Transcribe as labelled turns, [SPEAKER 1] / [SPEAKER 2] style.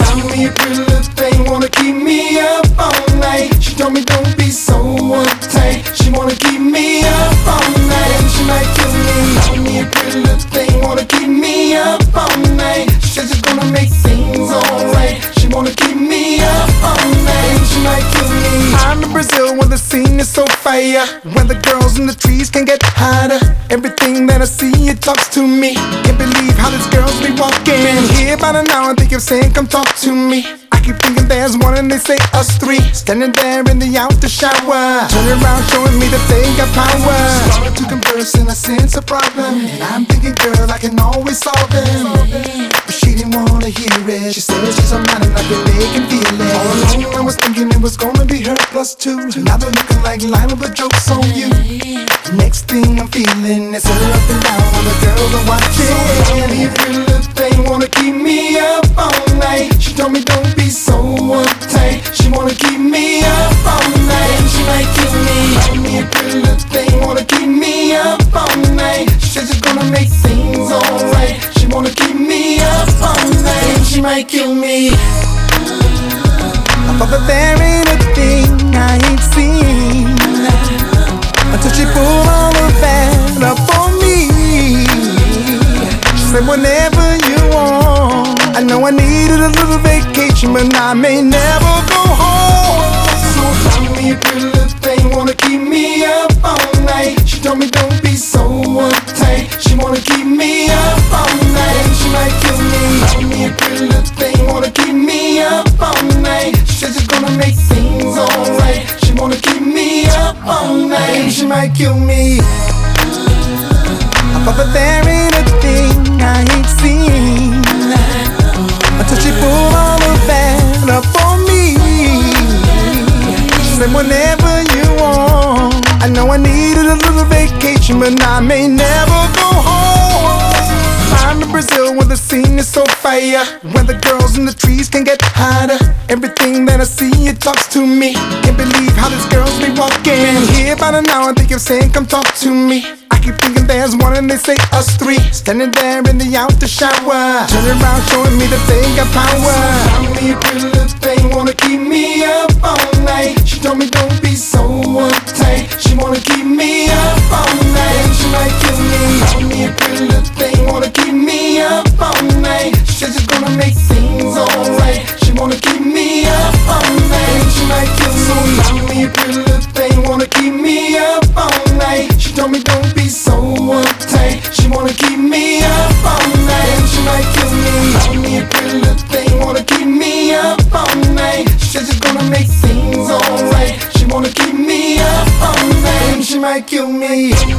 [SPEAKER 1] Found me a pretty little thing, wanna keep me up all night. She told me don't be so uptight. She wanna keep me up all night. She might kill me. Found me a pretty little thing, wanna keep me up all night. She says she's gonna make things alright. She wanna keep me up all night. She might kill me. I'm in Brazil where the scene is so fire. Where the girls in the trees can get hotter. Everything that I see, it talks to me. Can't believe how this girl's walking. Been here about an hour, they keep saying, come talk to me. I keep thinking there's one and they say us three. Standing there in the outer shower. Turning around, showing me that they got power. Started to converse and I sense a problem. And I'm thinking, girl, I can always solve it. But she didn't wanna hear it. She said she's on mine and I can they can feel it. All along I was thinking it was gonna be her plus two. Now they're looking like line with the jokes on you. The next thing I'm feeling is her up and down while the girls are watching. So tell me if your thing wanna keep me up all night. She told me don't be so uptight. She wanna keep me up all night. She might kill me. Tell me if your little thing wanna keep me up all night. She said she's gonna make things alright. She wanna keep me up all night. She might kill me. I thought that there ain't a thing I ain't seen want. I needed a little vacation, but I may never go home. So tell me if your little thing wanna keep me up all night. She told me don't be so uptight. She wanna keep me up all night. She might kill me. Tell me if your little thing wanna keep me up all night. She said she's gonna make things alright. She wanna keep me up all night. She might kill me. I thought She whenever you want. I know I needed a little vacation, but I may never go home. I'm in Brazil where the scene is so fire. When the girls in the trees can get hotter. Everything that I see, it talks to me. Can't believe how these girls be walking. Been here about an hour, they keep saying, come talk to me. I keep thinking there's one and they say us three. Standing there in the outer shower. Turning around, showing me they got power. make things alright. She wanna keep me up all night. She might kill me. so me a pretty little thing Wanna keep me up all night. She told me don't be so uptight. She wanna keep me up all night. She might kill me lonely, a pretty little thing Wanna keep me up all night. She says she's gonna make things alright. She wanna keep me up all night. She might kill me.